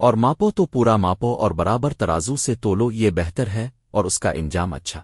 اور ماپو تو پورا ماپو اور برابر ترازو سے تولو یہ بہتر ہے اور اس کا انجام اچھا۔